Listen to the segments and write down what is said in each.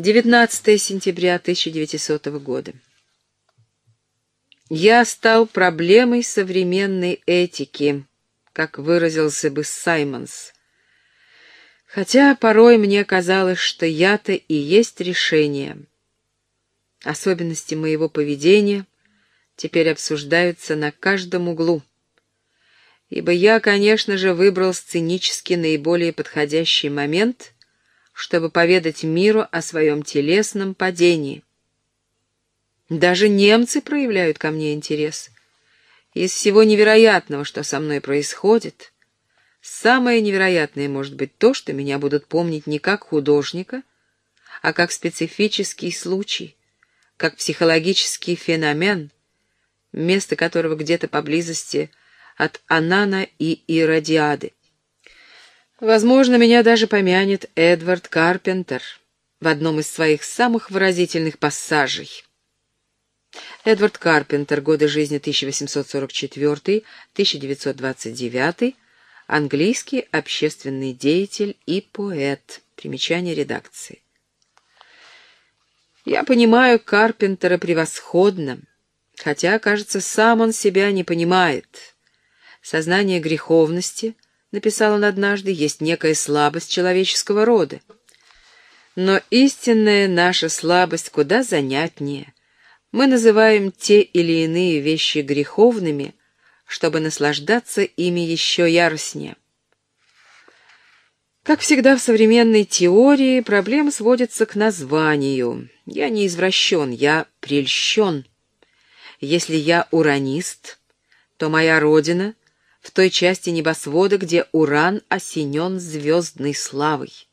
19 сентября 1900 года. Я стал проблемой современной этики, как выразился бы Саймонс. Хотя порой мне казалось, что я-то и есть решение. Особенности моего поведения теперь обсуждаются на каждом углу. Ибо я, конечно же, выбрал сценически наиболее подходящий момент, чтобы поведать миру о своем телесном падении. Даже немцы проявляют ко мне интерес. Из всего невероятного, что со мной происходит, самое невероятное может быть то, что меня будут помнить не как художника, а как специфический случай, как психологический феномен, место которого где-то поблизости от Анана и Иродиады. Возможно, меня даже помянет Эдвард Карпентер в одном из своих самых выразительных пассажей. Эдвард Карпентер, годы жизни 1844-1929, английский общественный деятель и поэт. Примечание редакции. Я понимаю Карпентера превосходно, хотя, кажется, сам он себя не понимает. Сознание греховности, написал он однажды, есть некая слабость человеческого рода. Но истинная наша слабость куда занятнее — мы называем те или иные вещи греховными, чтобы наслаждаться ими еще яростнее. Как всегда в современной теории, проблема сводится к названию. Я не извращен, я прельщен. Если я уранист, то моя родина в той части небосвода, где уран осенен звездной славой.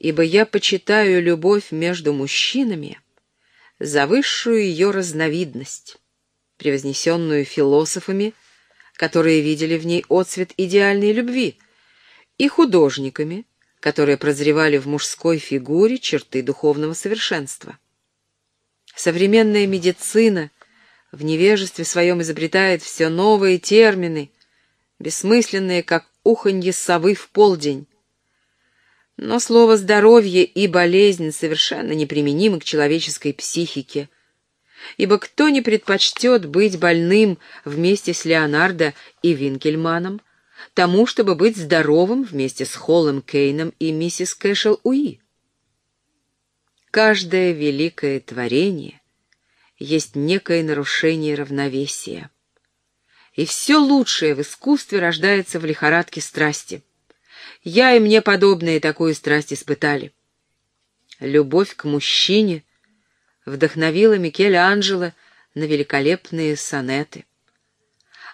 Ибо я почитаю любовь между мужчинами — за высшую ее разновидность, превознесенную философами, которые видели в ней отцвет идеальной любви, и художниками, которые прозревали в мужской фигуре черты духовного совершенства. Современная медицина в невежестве своем изобретает все новые термины, бессмысленные, как уханье совы в полдень, но слово «здоровье» и «болезнь» совершенно неприменимы к человеческой психике, ибо кто не предпочтет быть больным вместе с Леонардо и Винкельманом, тому, чтобы быть здоровым вместе с Холлом Кейном и миссис Кэшел Уи? Каждое великое творение есть некое нарушение равновесия. И все лучшее в искусстве рождается в лихорадке страсти. Я и мне подобные такую страсть испытали. Любовь к мужчине вдохновила Микеланджело на великолепные сонеты.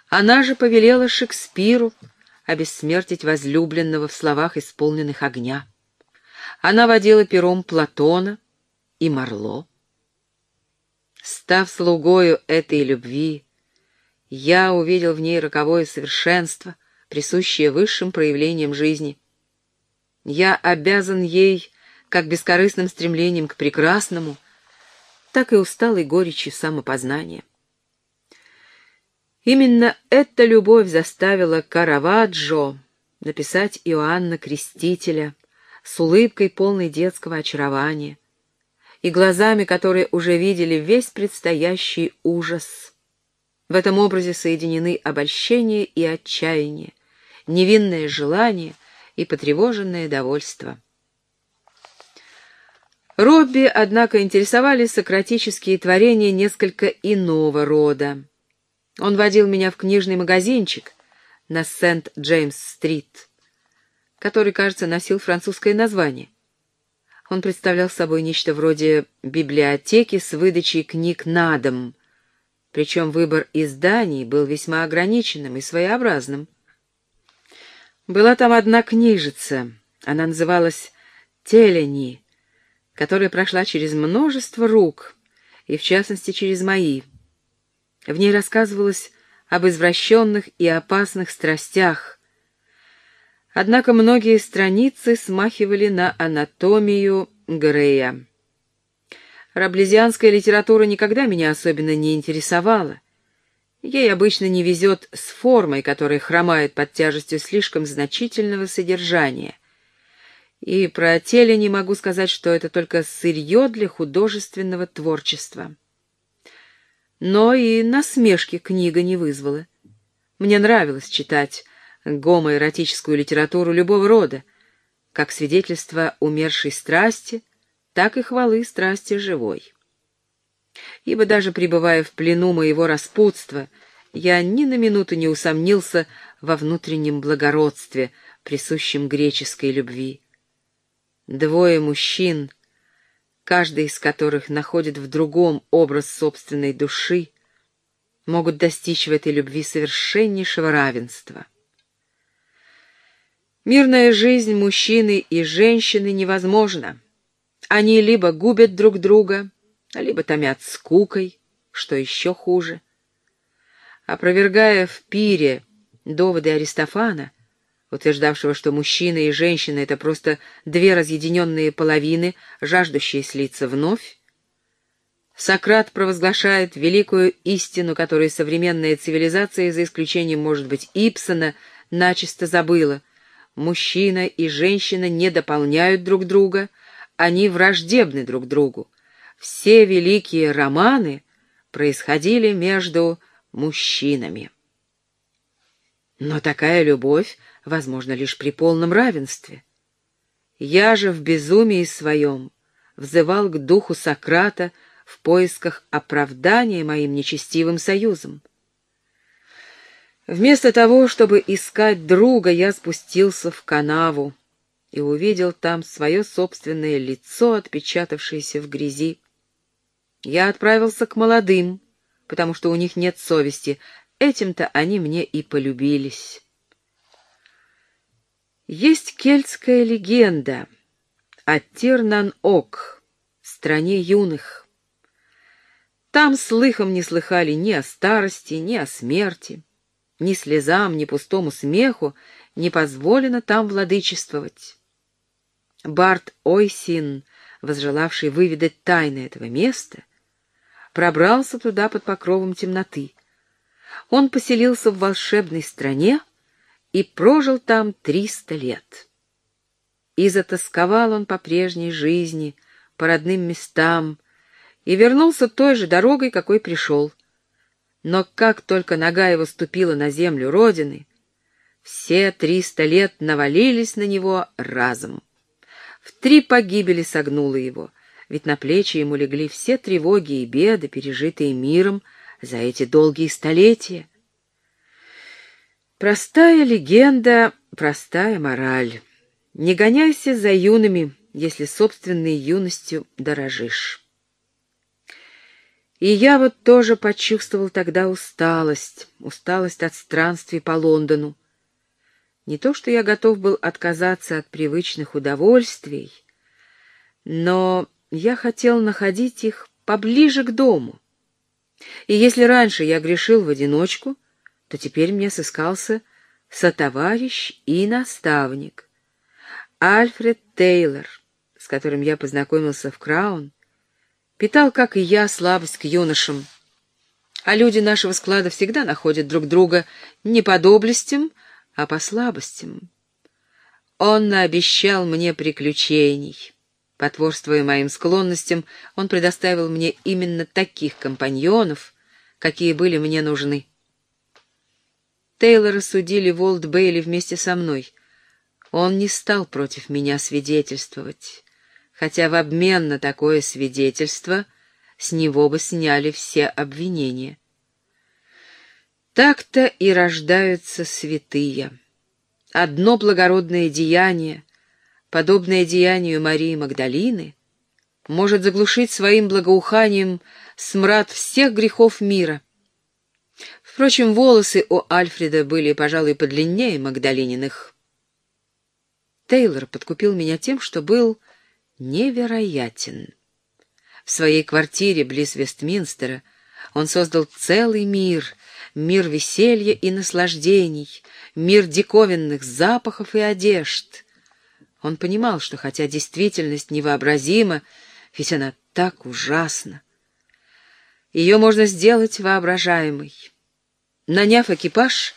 Она же повелела Шекспиру обессмертить возлюбленного в словах, исполненных огня. Она водила пером Платона и Марло. Став слугою этой любви, я увидел в ней роковое совершенство, присущее высшим проявлениям жизни. Я обязан ей как бескорыстным стремлением к прекрасному, так и усталой горечью самопознания. Именно эта любовь заставила Караваджо написать Иоанна Крестителя с улыбкой полной детского очарования и глазами, которые уже видели весь предстоящий ужас. В этом образе соединены обольщение и отчаяние, невинное желание и потревоженное довольство. Робби, однако, интересовали сократические творения несколько иного рода. Он водил меня в книжный магазинчик на Сент-Джеймс-стрит, который, кажется, носил французское название. Он представлял собой нечто вроде библиотеки с выдачей книг на дом, причем выбор изданий был весьма ограниченным и своеобразным. Была там одна книжица, она называлась «Телени», которая прошла через множество рук, и в частности через мои. В ней рассказывалось об извращенных и опасных страстях. Однако многие страницы смахивали на анатомию Грея. Раблезианская литература никогда меня особенно не интересовала. Ей обычно не везет с формой, которая хромает под тяжестью слишком значительного содержания. И про теле не могу сказать, что это только сырье для художественного творчества. Но и насмешки книга не вызвала. Мне нравилось читать гомоэротическую литературу любого рода, как свидетельство умершей страсти, так и хвалы страсти живой. Ибо даже пребывая в плену моего распутства, я ни на минуту не усомнился во внутреннем благородстве, присущем греческой любви. Двое мужчин, каждый из которых находит в другом образ собственной души, могут достичь в этой любви совершеннейшего равенства. Мирная жизнь мужчины и женщины невозможна. Они либо губят друг друга, либо томят скукой, что еще хуже. Опровергая в пире доводы Аристофана, утверждавшего, что мужчина и женщина — это просто две разъединенные половины, жаждущие слиться вновь, Сократ провозглашает великую истину, которую современная цивилизация, за исключением, может быть, Ипсона, начисто забыла. Мужчина и женщина не дополняют друг друга, они враждебны друг другу. Все великие романы происходили между мужчинами. Но такая любовь возможна лишь при полном равенстве. Я же в безумии своем взывал к духу Сократа, в поисках оправдания моим нечестивым союзом. Вместо того, чтобы искать друга, я спустился в канаву и увидел там свое собственное лицо, отпечатавшееся в грязи. Я отправился к молодым, потому что у них нет совести. Этим-то они мне и полюбились. Есть кельтская легенда о Тирнан-Ок, стране юных. Там слыхом не слыхали ни о старости, ни о смерти, ни слезам, ни пустому смеху не позволено там владычествовать. Барт Ойсин, возжелавший выведать тайны этого места, пробрался туда под покровом темноты. Он поселился в волшебной стране и прожил там триста лет. И затасковал он по прежней жизни, по родным местам, и вернулся той же дорогой, какой пришел. Но как только нога его ступила на землю Родины, все триста лет навалились на него разом. В три погибели согнуло его, ведь на плечи ему легли все тревоги и беды, пережитые миром за эти долгие столетия. Простая легенда, простая мораль. Не гоняйся за юными, если собственной юностью дорожишь. И я вот тоже почувствовал тогда усталость, усталость от странствий по Лондону. Не то, что я готов был отказаться от привычных удовольствий, но я хотел находить их поближе к дому. И если раньше я грешил в одиночку, то теперь мне сыскался сотоварищ и наставник. Альфред Тейлор, с которым я познакомился в Краун, питал, как и я, слабость к юношам. А люди нашего склада всегда находят друг друга не по доблестям, а по слабостям. Он наобещал мне приключений. Потворствуя моим склонностям, он предоставил мне именно таких компаньонов, какие были мне нужны. Тейлора судили в Олд-Бейли вместе со мной. Он не стал против меня свидетельствовать хотя в обмен на такое свидетельство с него бы сняли все обвинения. Так-то и рождаются святые. Одно благородное деяние, подобное деянию Марии Магдалины, может заглушить своим благоуханием смрад всех грехов мира. Впрочем, волосы у Альфреда были, пожалуй, подлиннее Магдалининых. Тейлор подкупил меня тем, что был невероятен. В своей квартире близ Вестминстера он создал целый мир, мир веселья и наслаждений, мир диковинных запахов и одежд. Он понимал, что хотя действительность невообразима, ведь она так ужасна. Ее можно сделать воображаемой. Наняв экипаж,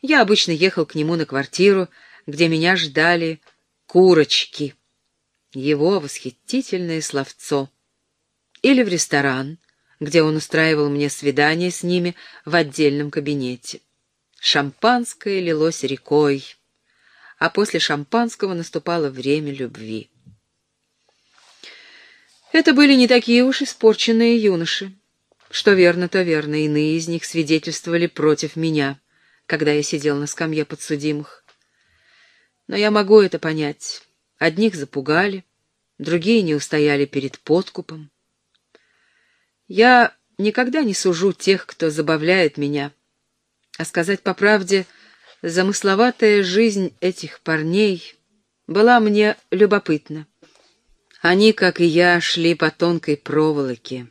я обычно ехал к нему на квартиру, где меня ждали курочки — его восхитительное словцо. Или в ресторан, где он устраивал мне свидание с ними в отдельном кабинете. Шампанское лилось рекой, а после шампанского наступало время любви. Это были не такие уж испорченные юноши. Что верно, то верно, иные из них свидетельствовали против меня, когда я сидел на скамье подсудимых. Но я могу это понять. Одних запугали, другие не устояли перед подкупом. Я никогда не сужу тех, кто забавляет меня. А сказать по правде, замысловатая жизнь этих парней была мне любопытна. Они, как и я, шли по тонкой проволоке.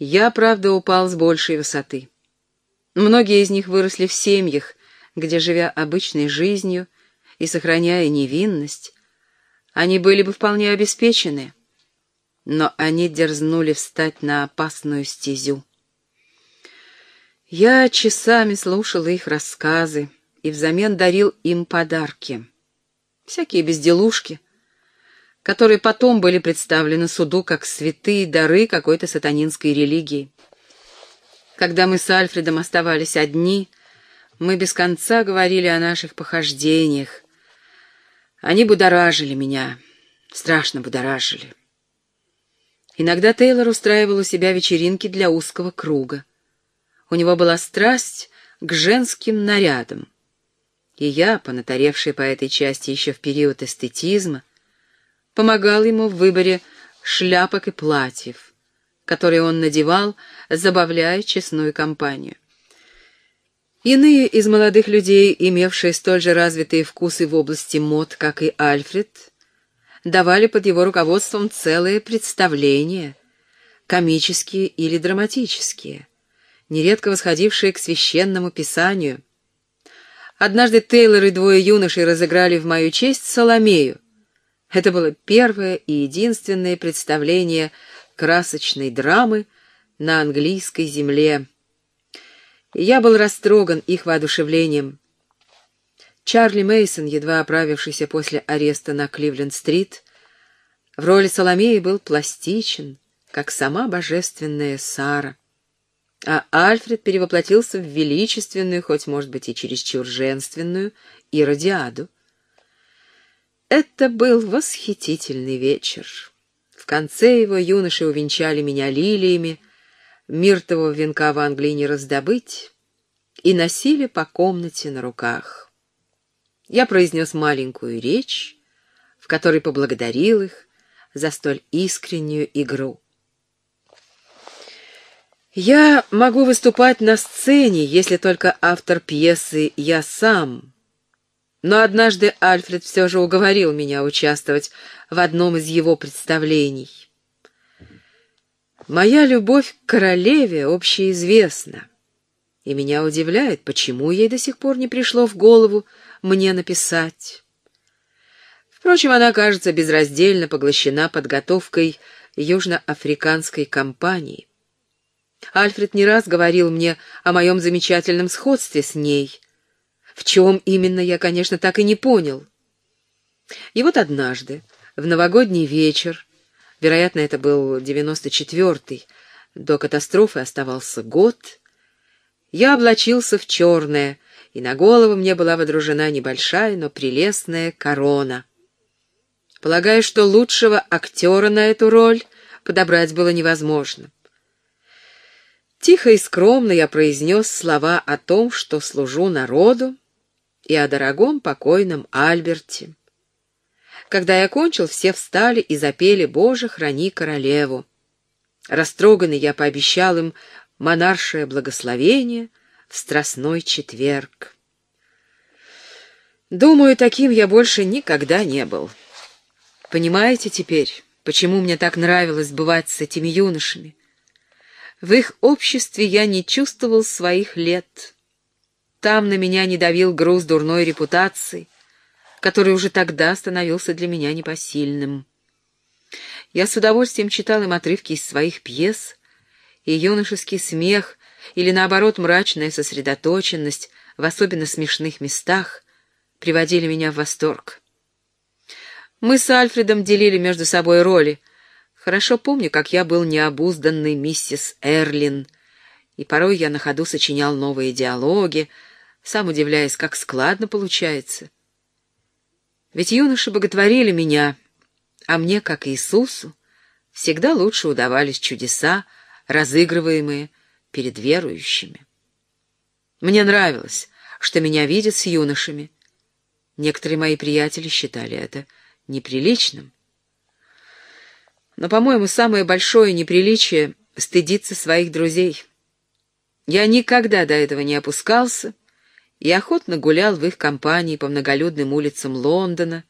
Я, правда, упал с большей высоты. Многие из них выросли в семьях, где, живя обычной жизнью и сохраняя невинность, они были бы вполне обеспечены, но они дерзнули встать на опасную стезю. Я часами слушал их рассказы и взамен дарил им подарки. Всякие безделушки, которые потом были представлены суду как святые дары какой-то сатанинской религии. Когда мы с Альфредом оставались одни, мы без конца говорили о наших похождениях. Они будоражили меня, страшно будоражили. Иногда Тейлор устраивал у себя вечеринки для узкого круга. У него была страсть к женским нарядам. И я, понатаревший по этой части еще в период эстетизма, помогал ему в выборе шляпок и платьев, которые он надевал, забавляя честную компанию. Иные из молодых людей, имевшие столь же развитые вкусы в области мод, как и Альфред, давали под его руководством целые представления, комические или драматические, нередко восходившие к священному писанию. Однажды Тейлор и двое юношей разыграли в мою честь Соломею, это было первое и единственное представление красочной драмы на английской земле. Я был растроган их воодушевлением. Чарли Мейсон, едва оправившийся после ареста на Кливленд-стрит, в роли Соломеи был пластичен, как сама божественная Сара. А Альфред перевоплотился в величественную, хоть, может быть, и чересчур женственную, Иродиаду. Это был восхитительный вечер. В конце его юноши увенчали меня лилиями, миртового венка в Англии не раздобыть, и носили по комнате на руках. Я произнес маленькую речь, в которой поблагодарил их за столь искреннюю игру. Я могу выступать на сцене, если только автор пьесы «Я сам», но однажды Альфред все же уговорил меня участвовать в одном из его представлений. Моя любовь к королеве общеизвестна, и меня удивляет, почему ей до сих пор не пришло в голову мне написать. Впрочем, она, кажется, безраздельно поглощена подготовкой южноафриканской кампании. Альфред не раз говорил мне о моем замечательном сходстве с ней — в чем именно, я, конечно, так и не понял. И вот однажды, в новогодний вечер, вероятно, это был девяносто четвертый, до катастрофы оставался год, я облачился в черное, и на голову мне была водружена небольшая, но прелестная корона. Полагаю, что лучшего актера на эту роль подобрать было невозможно. Тихо и скромно я произнес слова о том, что служу народу, и о дорогом покойном Альберте. Когда я кончил, все встали и запели «Боже, храни королеву». Растроганный я пообещал им монаршее благословение в страстной четверг. Думаю, таким я больше никогда не был. Понимаете теперь, почему мне так нравилось бывать с этими юношами? В их обществе я не чувствовал своих лет. Там на меня не давил груз дурной репутации, который уже тогда становился для меня непосильным. Я с удовольствием читал им отрывки из своих пьес, и юношеский смех или, наоборот, мрачная сосредоточенность в особенно смешных местах приводили меня в восторг. Мы с Альфредом делили между собой роли. Хорошо помню, как я был необузданный миссис Эрлин, и порой я на ходу сочинял новые диалоги, сам удивляясь, как складно получается. Ведь юноши боготворили меня, а мне, как Иисусу, всегда лучше удавались чудеса, разыгрываемые перед верующими. Мне нравилось, что меня видят с юношами. Некоторые мои приятели считали это неприличным. Но, по-моему, самое большое неприличие — стыдиться своих друзей. Я никогда до этого не опускался и охотно гулял в их компании по многолюдным улицам Лондона,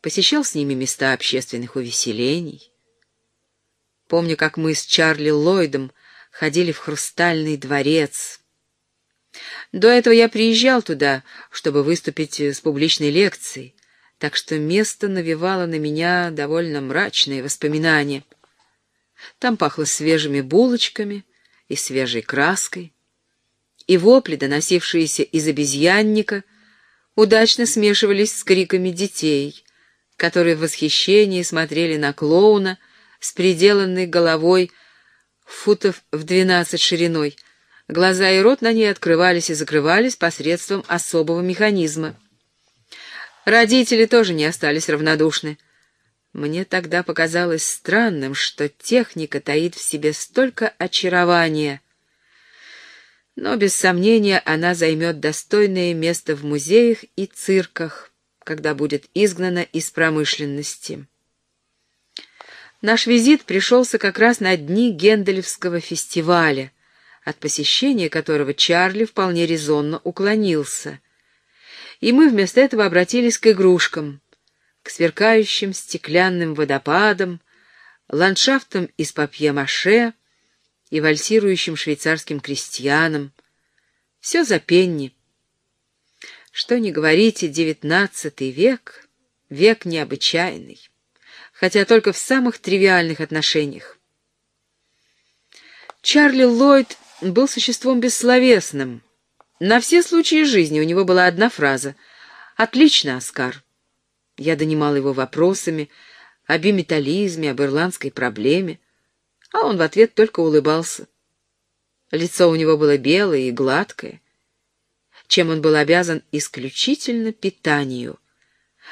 посещал с ними места общественных увеселений. Помню, как мы с Чарли Ллойдом ходили в Хрустальный дворец. До этого я приезжал туда, чтобы выступить с публичной лекцией, так что место навевало на меня довольно мрачные воспоминания. Там пахло свежими булочками и свежей краской, и вопли, доносившиеся из обезьянника, удачно смешивались с криками детей, которые в восхищении смотрели на клоуна с приделанной головой футов в двенадцать шириной. Глаза и рот на ней открывались и закрывались посредством особого механизма. Родители тоже не остались равнодушны. Мне тогда показалось странным, что техника таит в себе столько очарования. Но, без сомнения, она займет достойное место в музеях и цирках, когда будет изгнана из промышленности. Наш визит пришелся как раз на дни Генделевского фестиваля, от посещения которого Чарли вполне резонно уклонился — и мы вместо этого обратились к игрушкам, к сверкающим стеклянным водопадам, ландшафтам из папье-маше и вальсирующим швейцарским крестьянам. Все за пенни. Что ни говорите, девятнадцатый век — век необычайный, хотя только в самых тривиальных отношениях. Чарли Ллойд был существом бессловесным — на все случаи жизни у него была одна фраза «Отлично, Оскар». Я донимал его вопросами о биметаллизме, об ирландской проблеме, а он в ответ только улыбался. Лицо у него было белое и гладкое, чем он был обязан исключительно питанию.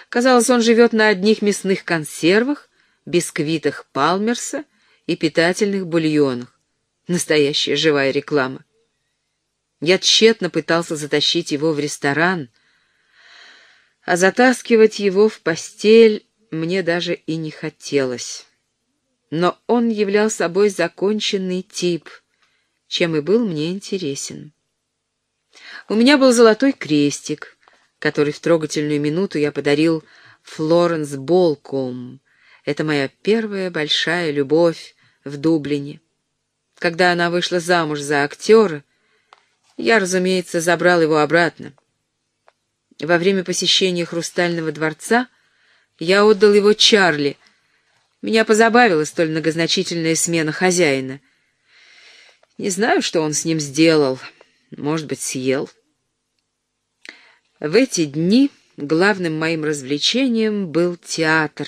Казалось, он живет на одних мясных консервах, бисквитах Палмерса и питательных бульонах. Настоящая живая реклама. Я тщетно пытался затащить его в ресторан, а затаскивать его в постель мне даже и не хотелось. Но он являл собой законченный тип, чем и был мне интересен. У меня был золотой крестик, который в трогательную минуту я подарил Флоренс Болком. Это моя первая большая любовь в Дублине. Когда она вышла замуж за актера, я, разумеется, забрал его обратно. Во время посещения Хрустального дворца я отдал его Чарли. Меня позабавила столь многозначительная смена хозяина. Не знаю, что он с ним сделал. Может быть, съел. В эти дни главным моим развлечением был театр.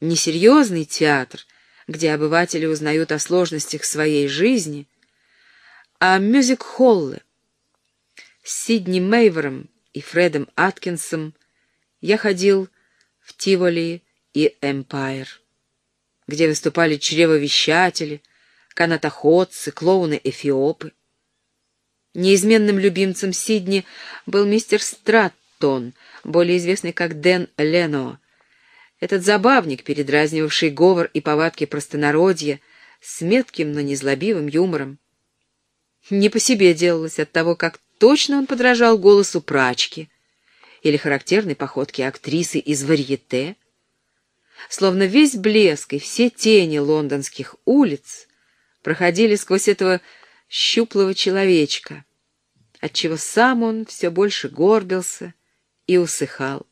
Несерьезный театр, где обыватели узнают о сложностях своей жизни — а мюзик-холлы. С Сидни Мейвером и Фредом Аткинсом я ходил в Тиволи и Эмпайр, где выступали чревовещатели, канатоходцы, клоуны-эфиопы. Неизменным любимцем Сидни был мистер Страттон, более известный как Дэн Лено. Этот забавник, передразнивавший говор и повадки простонародья, с метким, но незлобивым юмором. Не по себе делалось от того, как точно он подражал голосу прачки или характерной походке актрисы из варьете. Словно весь блеск и все тени лондонских улиц проходили сквозь этого щуплого человечка, отчего сам он все больше горбился и усыхал.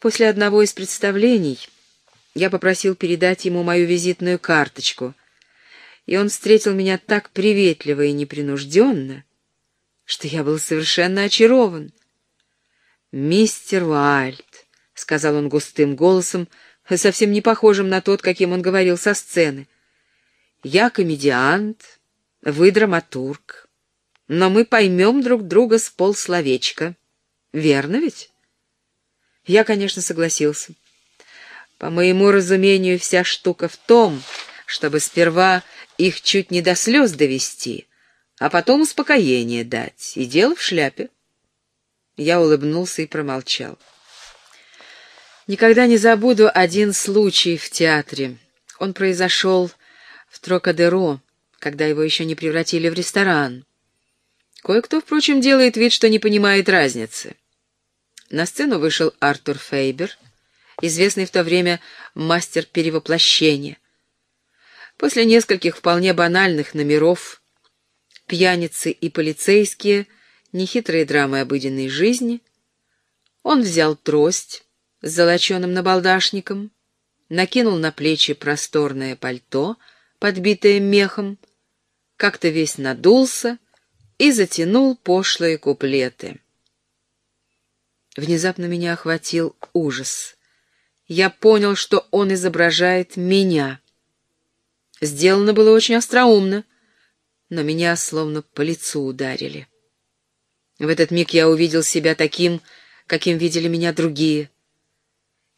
После одного из представлений я попросил передать ему мою визитную карточку — и он встретил меня так приветливо и непринужденно, что я был совершенно очарован. «Мистер Уайльд, — сказал он густым голосом, совсем не похожим на тот, каким он говорил со сцены. «Я комедиант, вы драматург, но мы поймем друг друга с полсловечка. Верно ведь?» Я, конечно, согласился. По моему разумению, вся штука в том, чтобы сперва их чуть не до слез довести, а потом успокоение дать, и дело в шляпе. Я улыбнулся и промолчал. Никогда не забуду один случай в театре. Он произошел в Трокадеро, когда его еще не превратили в ресторан. Кое-кто, впрочем, делает вид, что не понимает разницы. На сцену вышел Артур Фейбер, известный в то время мастер перевоплощения. После нескольких вполне банальных номеров «Пьяницы и полицейские», «Нехитрые драмы обыденной жизни», он взял трость с золоченым набалдашником, накинул на плечи просторное пальто, подбитое мехом, как-то весь надулся и затянул пошлые куплеты. Внезапно меня охватил ужас. Я понял, что он изображает меня. Сделано было очень остроумно, но меня словно по лицу ударили. В этот миг я увидел себя таким, каким видели меня другие,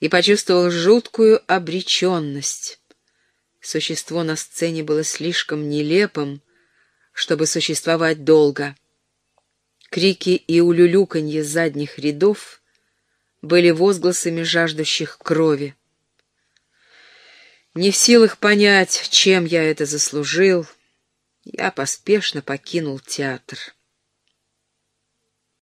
и почувствовал жуткую обреченность. Существо на сцене было слишком нелепым, чтобы существовать долго. Крики и улюлюканье задних рядов были возгласами жаждущих крови. Не в силах понять, чем я это заслужил, я поспешно покинул театр.